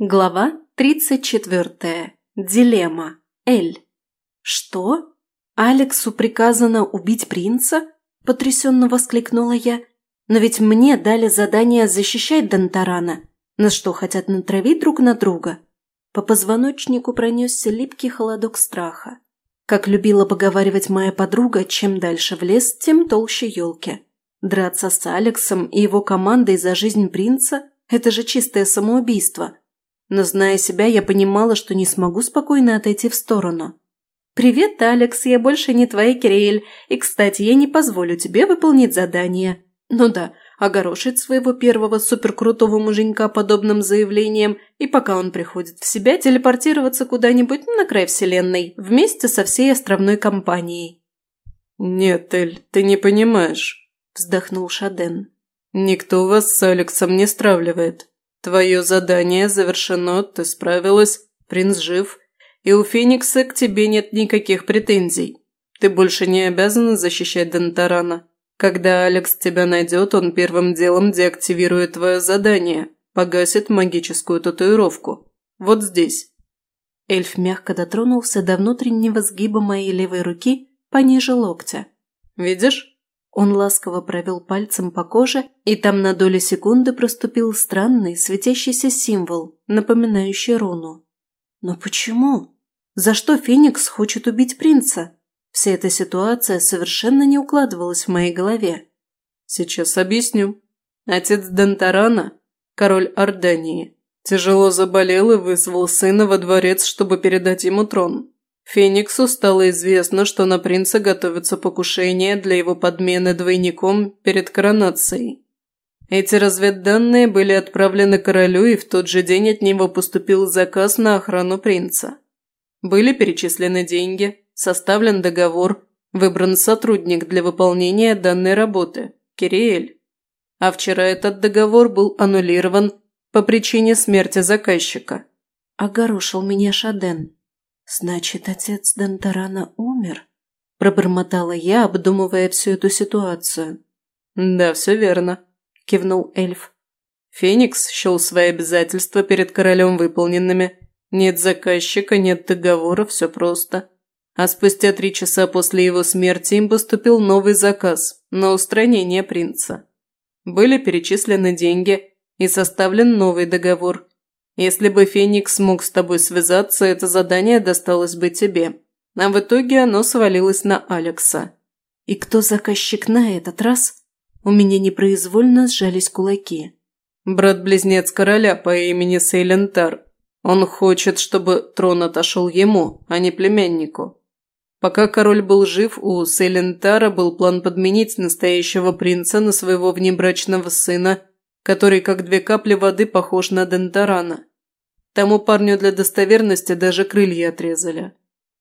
Глава 34. Дилемма. Эль. «Что? Алексу приказано убить принца?» – потрясенно воскликнула я. «Но ведь мне дали задание защищать Донтарана. На что хотят натравить друг на друга?» По позвоночнику пронесся липкий холодок страха. Как любила поговаривать моя подруга, чем дальше в лес, тем толще елки. Драться с Алексом и его командой за жизнь принца – это же чистое самоубийство – но, зная себя, я понимала, что не смогу спокойно отойти в сторону. «Привет, Алекс, я больше не твоя Кириэль, и, кстати, я не позволю тебе выполнить задание». Ну да, огорошить своего первого суперкрутого муженька подобным заявлением, и пока он приходит в себя, телепортироваться куда-нибудь на край вселенной, вместе со всей островной компанией. «Нет, Эль, ты не понимаешь», – вздохнул Шаден. Твое задание завершено, ты справилась, принц жив, и у Феникса к тебе нет никаких претензий. Ты больше не обязана защищать Донтарана. Когда Алекс тебя найдет, он первым делом деактивирует твое задание, погасит магическую татуировку. Вот здесь». Эльф мягко дотронулся до внутреннего сгиба моей левой руки пониже локтя. «Видишь?» Он ласково провел пальцем по коже, и там на долю секунды проступил странный светящийся символ, напоминающий руну. Но почему? За что Феникс хочет убить принца? Вся эта ситуация совершенно не укладывалась в моей голове. Сейчас объясню. Отец Дантарана, король Ордании, тяжело заболел и вызвал сына во дворец, чтобы передать ему трон. Фениксу стало известно, что на принца готовится покушение для его подмены двойником перед коронацией. Эти разведданные были отправлены королю, и в тот же день от него поступил заказ на охрану принца. Были перечислены деньги, составлен договор, выбран сотрудник для выполнения данной работы – Кириэль. А вчера этот договор был аннулирован по причине смерти заказчика. «Огорошил меня Шаден», Значит, отец Дантарана умер? Пробормотала я, обдумывая всю эту ситуацию. Да, все верно, кивнул эльф. Феникс счел свои обязательства перед королем выполненными. Нет заказчика, нет договора, все просто. А спустя три часа после его смерти им поступил новый заказ на устранение принца. Были перечислены деньги и составлен новый договор – если бы Феникс смог с тобой связаться, это задание досталось бы тебе. А в итоге оно свалилось на Алекса. И кто заказчик на этот раз? У меня непроизвольно сжались кулаки. Брат-близнец короля по имени Сейлентар. Он хочет, чтобы трон отошел ему, а не племяннику. Пока король был жив, у Сейлентара был план подменить настоящего принца на своего внебрачного сына – которые, как две капли воды, похож на Дентарана. Тому парню для достоверности даже крылья отрезали.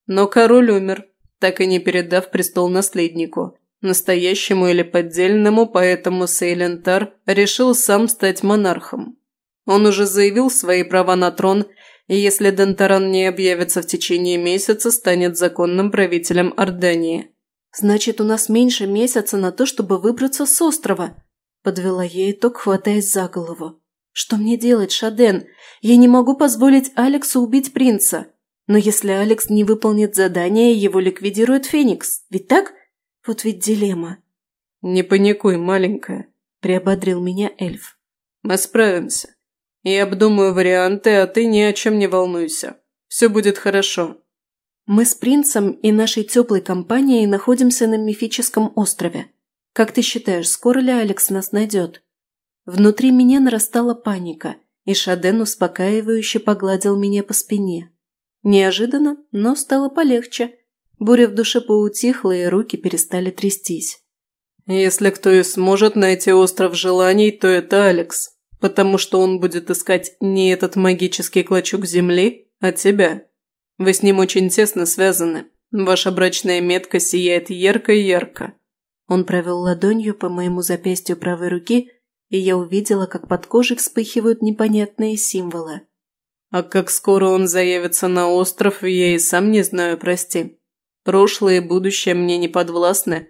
Но король умер, так и не передав престол наследнику, настоящему или поддельному, поэтому Сейлентар решил сам стать монархом. Он уже заявил свои права на трон, и если Дентаран не объявится в течение месяца, станет законным правителем Ордании. «Значит, у нас меньше месяца на то, чтобы выбраться с острова», Подвела ей итог, хватаясь за голову. «Что мне делать, Шаден? Я не могу позволить Алексу убить принца. Но если Алекс не выполнит задание, его ликвидирует Феникс. Ведь так? Вот ведь дилемма». «Не паникуй, маленькая», – приободрил меня эльф. «Мы справимся. Я обдумаю варианты, а ты ни о чем не волнуйся. Все будет хорошо». Мы с принцем и нашей теплой компанией находимся на мифическом острове – как ты считаешь, скоро ли Алекс нас найдет? Внутри меня нарастала паника, и Шаден успокаивающе погладил меня по спине. Неожиданно, но стало полегче. Буря в душе поутихла, и руки перестали трястись. «Если кто и сможет найти остров желаний, то это Алекс, потому что он будет искать не этот магический клочок земли, а тебя. Вы с ним очень тесно связаны. Ваша брачная метка сияет ярко-ярко. Он провел ладонью по моему запястью правой руки, и я увидела, как под кожей вспыхивают непонятные символы. «А как скоро он заявится на остров, я и сам не знаю, прости. Прошлое и будущее мне не подвластны.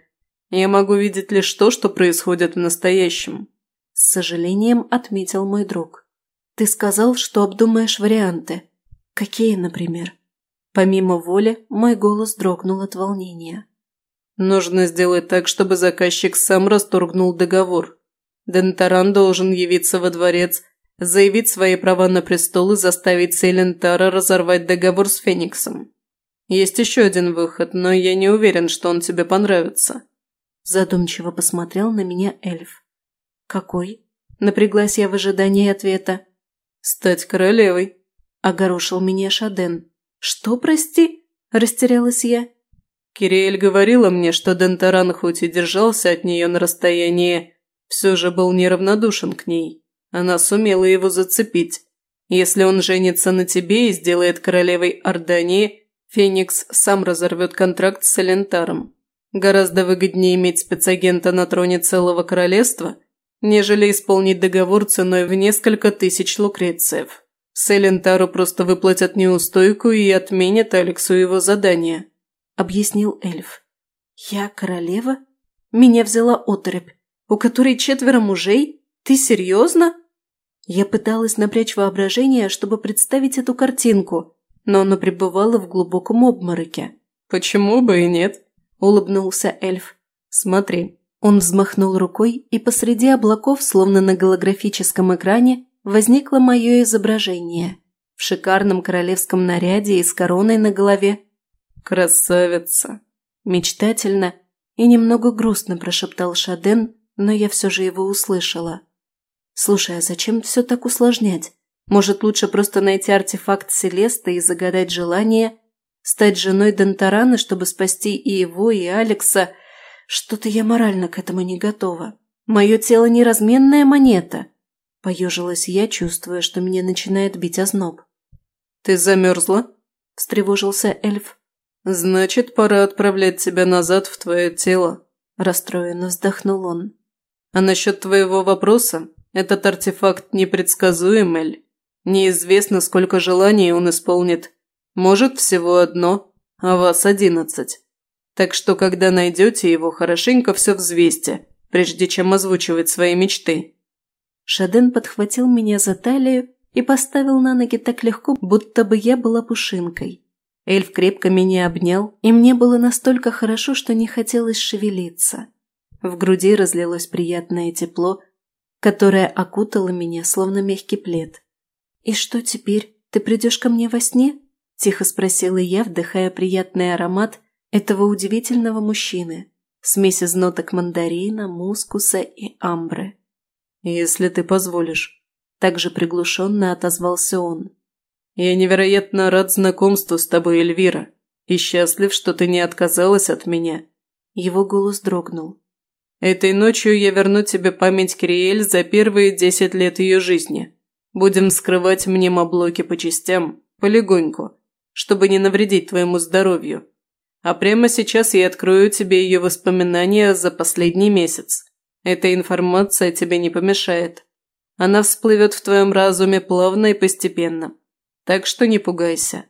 Я могу видеть лишь то, что происходит в настоящем», – с сожалением отметил мой друг. «Ты сказал, что обдумаешь варианты. Какие, например?» Помимо воли, мой голос дрогнул от волнения. Нужно сделать так, чтобы заказчик сам расторгнул договор. Дентаран должен явиться во дворец, заявить свои права на престол и заставить Сейлентара разорвать договор с Фениксом. Есть еще один выход, но я не уверен, что он тебе понравится». Задумчиво посмотрел на меня эльф. «Какой?» Напряглась я в ожидании ответа. «Стать королевой», – огорошил меня Шаден. «Что, прости?» – растерялась я. Кириэль говорила мне, что Дентаран хоть и держался от нее на расстоянии, все же был неравнодушен к ней. Она сумела его зацепить. Если он женится на тебе и сделает королевой Ордании, Феникс сам разорвет контракт с Элентаром. Гораздо выгоднее иметь спецагента на троне целого королевства, нежели исполнить договор ценой в несколько тысяч лукрецев. Элентару просто выплатят неустойку и отменят Алексу его задание объяснил эльф. «Я королева? Меня взяла оторопь. У которой четверо мужей? Ты серьезно?» Я пыталась напрячь воображение, чтобы представить эту картинку, но оно пребывало в глубоком обмороке. «Почему бы и нет?» – улыбнулся эльф. «Смотри». Он взмахнул рукой, и посреди облаков, словно на голографическом экране, возникло мое изображение. В шикарном королевском наряде и с короной на голове «Красавица!» Мечтательно и немного грустно прошептал Шаден, но я все же его услышала. «Слушай, а зачем все так усложнять? Может, лучше просто найти артефакт Селесты и загадать желание стать женой Дентарана, чтобы спасти и его, и Алекса? Что-то я морально к этому не готова. Мое тело неразменная монета». Поежилась я, чувствуя, что меня начинает бить озноб. «Ты замерзла?» – встревожился эльф. «Значит, пора отправлять тебя назад в твое тело», – расстроенно вздохнул он. «А насчет твоего вопроса, этот артефакт непредсказуем, Эль. Неизвестно, сколько желаний он исполнит. Может, всего одно, а вас одиннадцать. Так что, когда найдете его, хорошенько все взвесьте, прежде чем озвучивать свои мечты». Шаден подхватил меня за талию и поставил на ноги так легко, будто бы я была пушинкой. Эльф крепко меня обнял, и мне было настолько хорошо, что не хотелось шевелиться. В груди разлилось приятное тепло, которое окутало меня, словно мягкий плед. «И что теперь? Ты придешь ко мне во сне?» – тихо спросила я, вдыхая приятный аромат этого удивительного мужчины, смесь из ноток мандарина, мускуса и амбры. «Если ты позволишь», – также приглушенно отозвался он. Я невероятно рад знакомству с тобой, Эльвира, и счастлив, что ты не отказалась от меня». Его голос дрогнул. «Этой ночью я верну тебе память Криэль за первые десять лет ее жизни. Будем скрывать мнемоблоки по частям, полегоньку, чтобы не навредить твоему здоровью. А прямо сейчас я открою тебе ее воспоминания за последний месяц. Эта информация тебе не помешает. Она всплывет в твоем разуме плавно и постепенно. Так что не пугайся».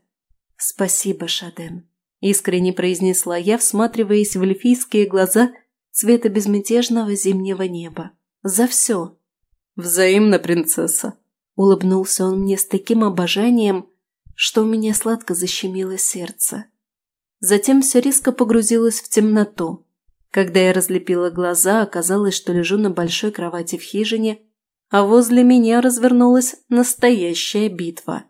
«Спасибо, Шаден», – искренне произнесла я, всматриваясь в эльфийские глаза цвета безмятежного зимнего неба. «За все». «Взаимно, принцесса», – улыбнулся он мне с таким обожанием, что у меня сладко защемило сердце. Затем все резко погрузилось в темноту. Когда я разлепила глаза, оказалось, что лежу на большой кровати в хижине, а возле меня развернулась настоящая битва.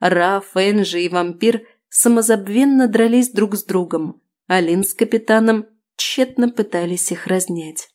Раф, Энджи и вампир самозабвенно дрались друг с другом, а Лин с капитаном тщетно пытались их разнять.